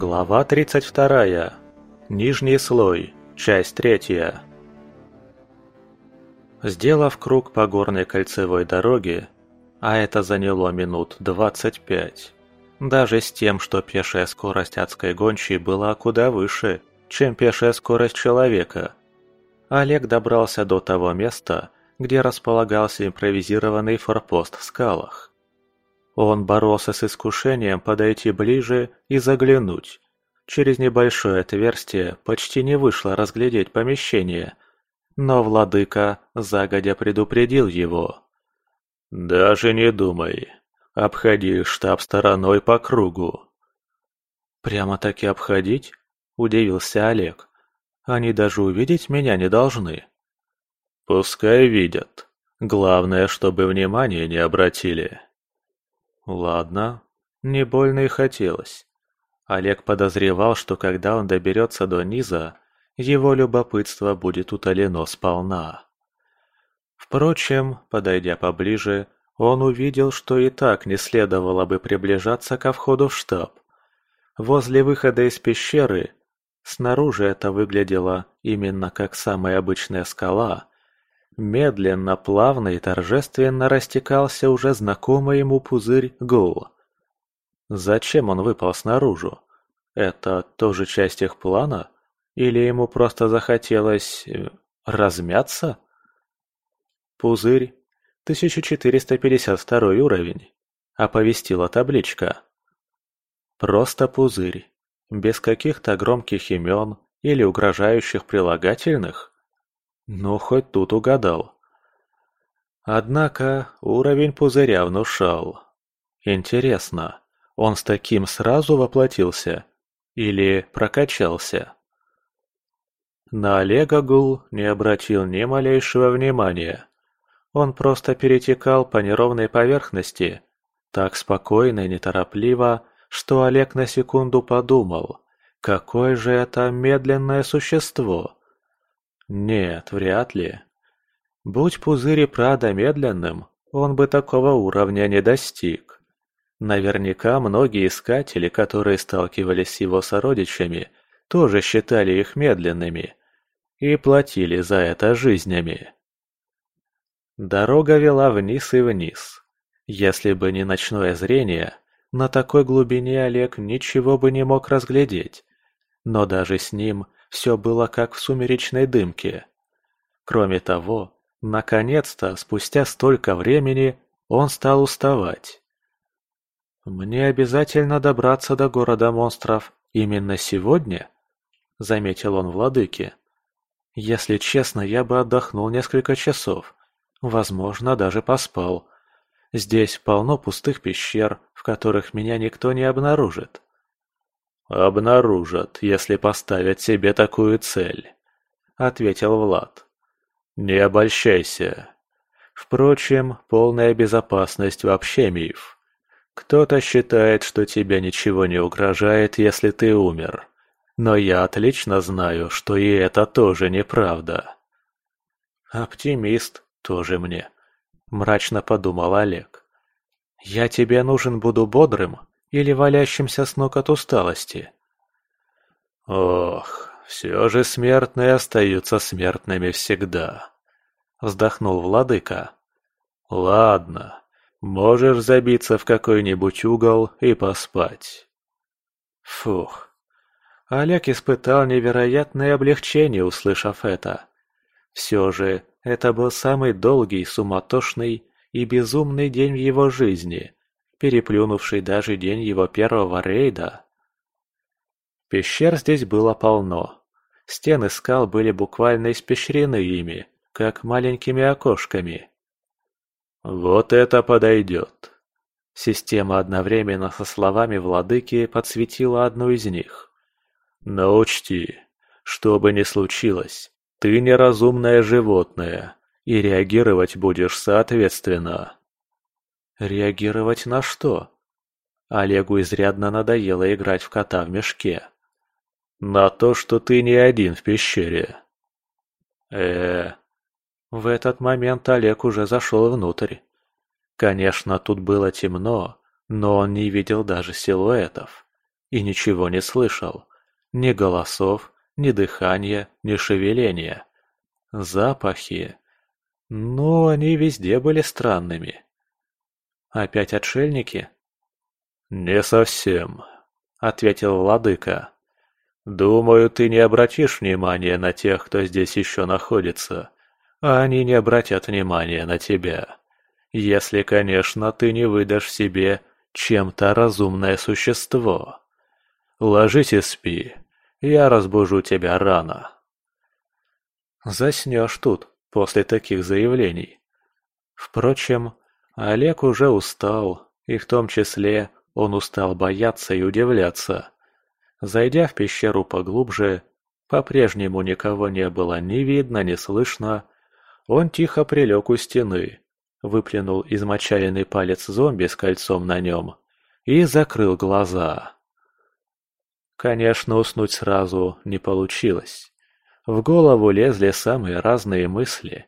Глава 32. Нижний слой. Часть третья. Сделав круг по горной кольцевой дороге, а это заняло минут 25, даже с тем, что пешая скорость адской гончей была куда выше, чем пешая скорость человека, Олег добрался до того места, где располагался импровизированный форпост в скалах. Он боролся с искушением подойти ближе и заглянуть. Через небольшое отверстие почти не вышло разглядеть помещение, но владыка загодя предупредил его. «Даже не думай. Обходи штаб стороной по кругу». «Прямо-таки обходить?» – удивился Олег. «Они даже увидеть меня не должны». «Пускай видят. Главное, чтобы внимания не обратили». Ладно, не больно и хотелось. Олег подозревал, что когда он доберется до низа, его любопытство будет утолено сполна. Впрочем, подойдя поближе, он увидел, что и так не следовало бы приближаться ко входу в штаб. Возле выхода из пещеры, снаружи это выглядело именно как самая обычная скала, Медленно, плавно и торжественно растекался уже знакомый ему пузырь гул. Зачем он выпал снаружи? Это тоже часть их плана? Или ему просто захотелось... Э, размяться? Пузырь. 1452 уровень. Оповестила табличка. Просто пузырь. Без каких-то громких имен или угрожающих прилагательных. Ну, хоть тут угадал. Однако уровень пузыря внушал. Интересно, он с таким сразу воплотился? Или прокачался? На Олега Гул не обратил ни малейшего внимания. Он просто перетекал по неровной поверхности, так спокойно и неторопливо, что Олег на секунду подумал, какое же это медленное существо. Нет, вряд ли. Будь пузырь и Прада медленным, он бы такого уровня не достиг. Наверняка многие искатели, которые сталкивались с его сородичами, тоже считали их медленными и платили за это жизнями. Дорога вела вниз и вниз. Если бы не ночное зрение, на такой глубине Олег ничего бы не мог разглядеть. Но даже с ним все было как в сумеречной дымке. Кроме того, наконец-то, спустя столько времени, он стал уставать. «Мне обязательно добраться до города монстров именно сегодня?» — заметил он владыке. «Если честно, я бы отдохнул несколько часов, возможно, даже поспал. Здесь полно пустых пещер, в которых меня никто не обнаружит. «Обнаружат, если поставят себе такую цель», — ответил Влад. «Не обольщайся. Впрочем, полная безопасность вообще миф. Кто-то считает, что тебе ничего не угрожает, если ты умер. Но я отлично знаю, что и это тоже неправда». «Оптимист тоже мне», — мрачно подумал Олег. «Я тебе нужен буду бодрым, или валящимся с ног от усталости. «Ох, все же смертные остаются смертными всегда», — вздохнул владыка. «Ладно, можешь забиться в какой-нибудь угол и поспать». Фух. Олег испытал невероятное облегчение, услышав это. Все же, это был самый долгий, суматошный и безумный день в его жизни, переплюнувший даже день его первого рейда. Пещер здесь было полно. Стены скал были буквально испещрены ими, как маленькими окошками. «Вот это подойдет!» Система одновременно со словами владыки подсветила одну из них. «Но учти, что бы ни случилось, ты неразумное животное, и реагировать будешь соответственно». Реагировать на что? Олегу изрядно надоело играть в кота в мешке. На то, что ты не один в пещере. э В этот момент Олег уже зашел внутрь. Конечно, тут было темно, но он не видел даже силуэтов. и ничего не слышал. Ни голосов, ни дыхания, ни шевеления. Запахи. Ну, они везде были странными. Опять отшельники? «Не совсем», — ответил владыка. «Думаю, ты не обратишь внимания на тех, кто здесь еще находится, а они не обратят внимания на тебя. Если, конечно, ты не выдашь себе чем-то разумное существо. Ложись и спи, я разбужу тебя рано». Заснешь тут после таких заявлений. Впрочем, Олег уже устал, и в том числе он устал бояться и удивляться. Зайдя в пещеру поглубже, по-прежнему никого не было ни видно, ни слышно. Он тихо прилег у стены, выплюнул измочаленный палец зомби с кольцом на нем и закрыл глаза. Конечно, уснуть сразу не получилось. В голову лезли самые разные мысли.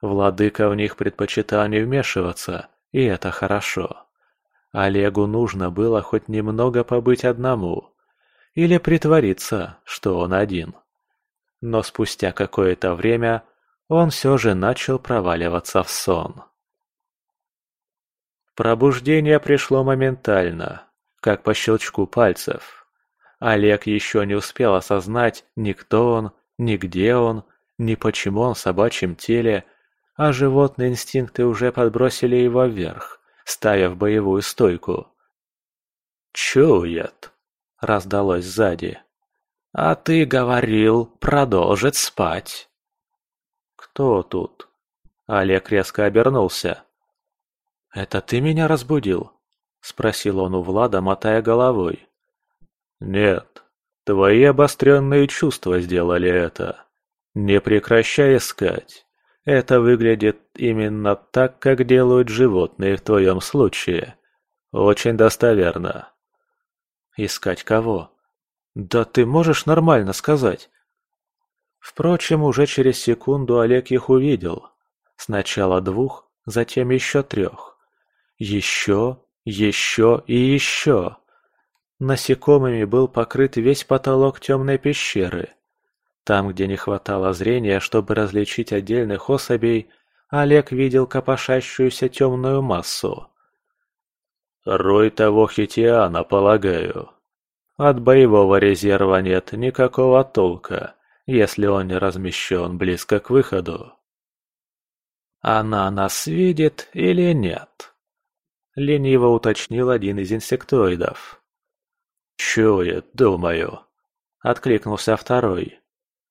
Владыка в них предпочитал не вмешиваться, и это хорошо. Олегу нужно было хоть немного побыть одному. Или притвориться, что он один. Но спустя какое-то время он все же начал проваливаться в сон. Пробуждение пришло моментально, как по щелчку пальцев. Олег еще не успел осознать, ни кто он, ни где он, ни почему он в собачьем теле, а животные инстинкты уже подбросили его вверх ставя в боевую стойку. «Чует!» — раздалось сзади. «А ты говорил, продолжит спать!» «Кто тут?» Олег резко обернулся. «Это ты меня разбудил?» — спросил он у Влада, мотая головой. «Нет, твои обостренные чувства сделали это. Не прекращай искать. Это выглядит именно так, как делают животные в твоем случае. Очень достоверно. Искать кого? Да ты можешь нормально сказать. Впрочем, уже через секунду Олег их увидел. Сначала двух, затем еще трех. Еще, еще и еще. Насекомыми был покрыт весь потолок темной пещеры. Там, где не хватало зрения, чтобы различить отдельных особей, Олег видел копошащуюся темную массу. «Рой того хитиана, полагаю. От боевого резерва нет никакого толка, если он не размещен близко к выходу». «Она нас видит или нет?» — лениво уточнил один из инсектоидов. «Чует, думаю», — откликнулся второй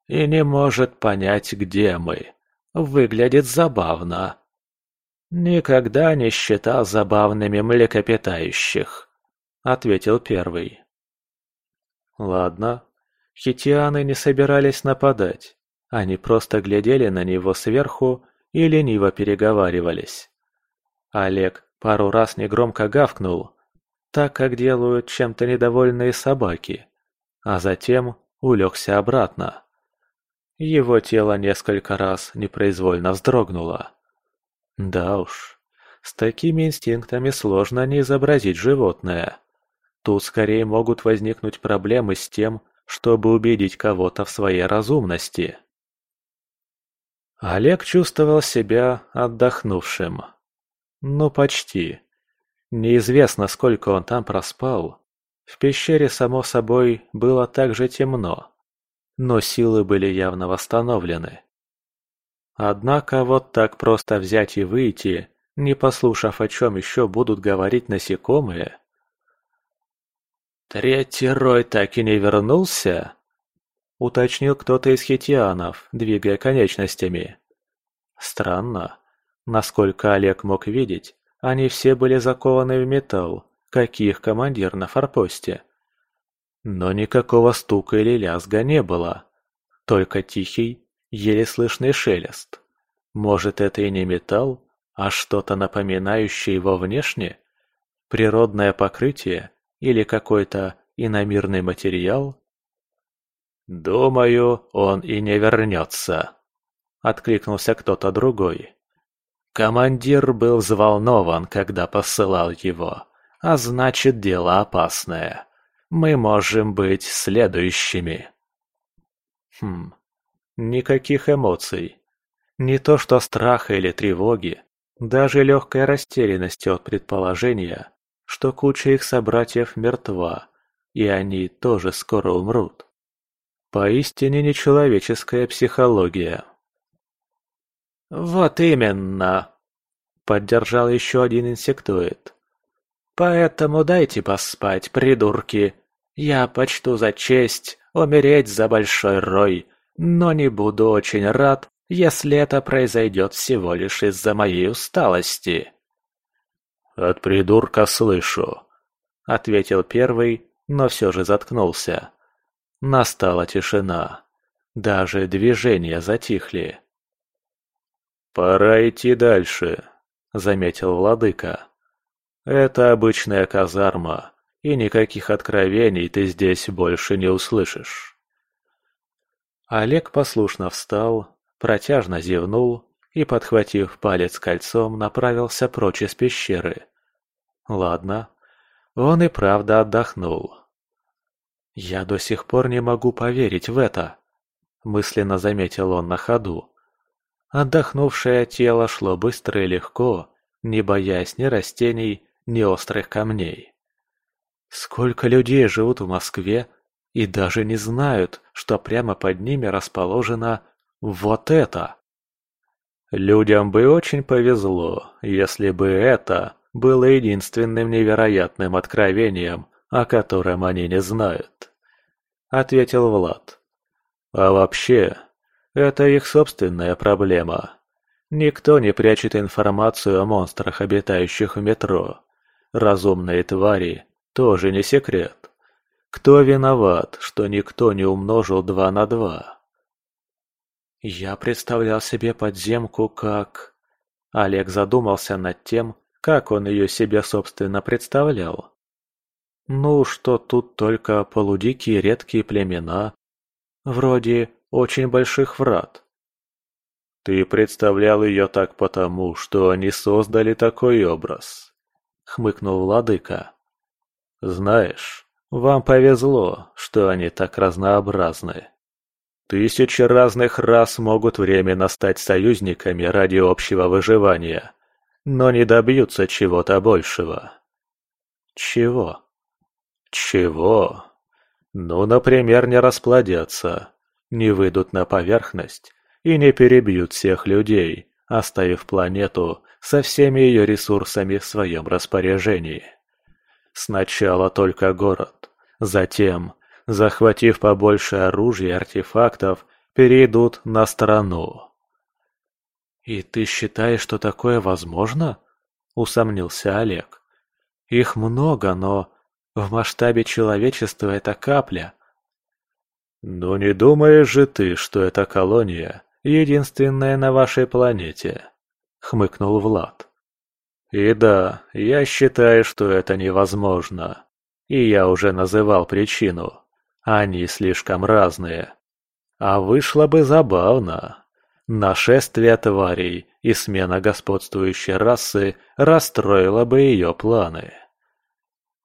и не может понять, где мы. Выглядит забавно. Никогда не считал забавными млекопитающих, ответил первый. Ладно. Хитианы не собирались нападать. Они просто глядели на него сверху и лениво переговаривались. Олег пару раз негромко гавкнул, так как делают чем-то недовольные собаки, а затем улегся обратно. Его тело несколько раз непроизвольно вздрогнуло. Да уж, с такими инстинктами сложно не изобразить животное. Тут скорее могут возникнуть проблемы с тем, чтобы убедить кого-то в своей разумности. Олег чувствовал себя отдохнувшим. Ну, почти. Неизвестно, сколько он там проспал. В пещере, само собой, было так же темно но силы были явно восстановлены. Однако вот так просто взять и выйти, не послушав, о чем еще будут говорить насекомые... «Третий рой так и не вернулся?» — уточнил кто-то из хитианов, двигая конечностями. Странно. Насколько Олег мог видеть, они все были закованы в металл, как их командир на форпосте. Но никакого стука или лязга не было. Только тихий, еле слышный шелест. Может, это и не металл, а что-то напоминающее его внешне? Природное покрытие или какой-то иномирный материал? «Думаю, он и не вернется», — откликнулся кто-то другой. Командир был взволнован, когда посылал его, а значит, дело опасное. Мы можем быть следующими. Хм, никаких эмоций. Не то что страха или тревоги, даже легкой растерянности от предположения, что куча их собратьев мертва, и они тоже скоро умрут. Поистине нечеловеческая психология. «Вот именно!» — поддержал еще один инсектоид. «Поэтому дайте поспать, придурки. Я почту за честь умереть за большой рой, но не буду очень рад, если это произойдет всего лишь из-за моей усталости». «От придурка слышу», — ответил первый, но все же заткнулся. Настала тишина. Даже движения затихли. «Пора идти дальше», — заметил владыка. «Это обычная казарма, и никаких откровений ты здесь больше не услышишь». Олег послушно встал, протяжно зевнул и, подхватив палец кольцом, направился прочь из пещеры. Ладно, он и правда отдохнул. «Я до сих пор не могу поверить в это», — мысленно заметил он на ходу. Отдохнувшее тело шло быстро и легко, не боясь ни растений, ни острых камней. Сколько людей живут в Москве и даже не знают, что прямо под ними расположено вот это. Людям бы очень повезло, если бы это было единственным невероятным откровением, о котором они не знают. Ответил Влад. А вообще, это их собственная проблема. Никто не прячет информацию о монстрах, обитающих в метро. Разумные твари тоже не секрет. Кто виноват, что никто не умножил два на два? Я представлял себе подземку как... Олег задумался над тем, как он ее себе собственно представлял. Ну, что тут только полудикие редкие племена, вроде очень больших врат. Ты представлял ее так потому, что они создали такой образ, хмыкнул владыка. Знаешь, вам повезло, что они так разнообразны. Тысячи разных рас могут временно стать союзниками ради общего выживания, но не добьются чего-то большего. Чего? Чего? Ну, например, не расплодятся, не выйдут на поверхность и не перебьют всех людей, оставив планету со всеми ее ресурсами в своем распоряжении. Сначала только город, затем захватив побольше оружия и артефактов, перейдут на страну. «И ты считаешь, что такое возможно?» – усомнился Олег. «Их много, но в масштабе человечества это капля». «Ну не думаешь же ты, что эта колония единственная на вашей планете?» – хмыкнул Влад. «И да, я считаю, что это невозможно. И я уже называл причину. Они слишком разные. А вышло бы забавно. Нашествие тварей и смена господствующей расы расстроила бы ее планы.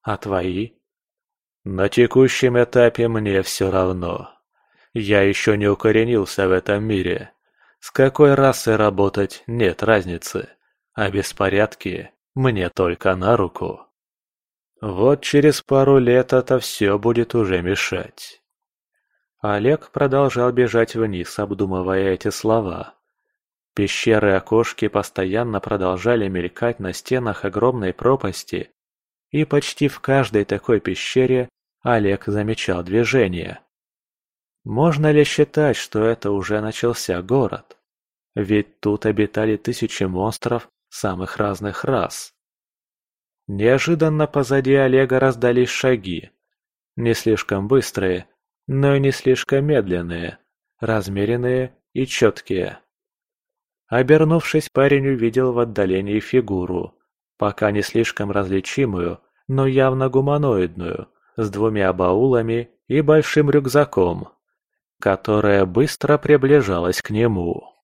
А твои? На текущем этапе мне все равно. Я еще не укоренился в этом мире. С какой расой работать нет разницы, а беспорядки мне только на руку. Вот через пару лет это все будет уже мешать. Олег продолжал бежать вниз, обдумывая эти слова. Пещеры и окошки постоянно продолжали мелькать на стенах огромной пропасти, и почти в каждой такой пещере Олег замечал движение. Можно ли считать, что это уже начался город? Ведь тут обитали тысячи монстров самых разных рас. Неожиданно позади Олега раздались шаги. Не слишком быстрые, но и не слишком медленные, размеренные и четкие. Обернувшись, парень увидел в отдалении фигуру, пока не слишком различимую, но явно гуманоидную, с двумя баулами и большим рюкзаком, которая быстро приближалась к нему.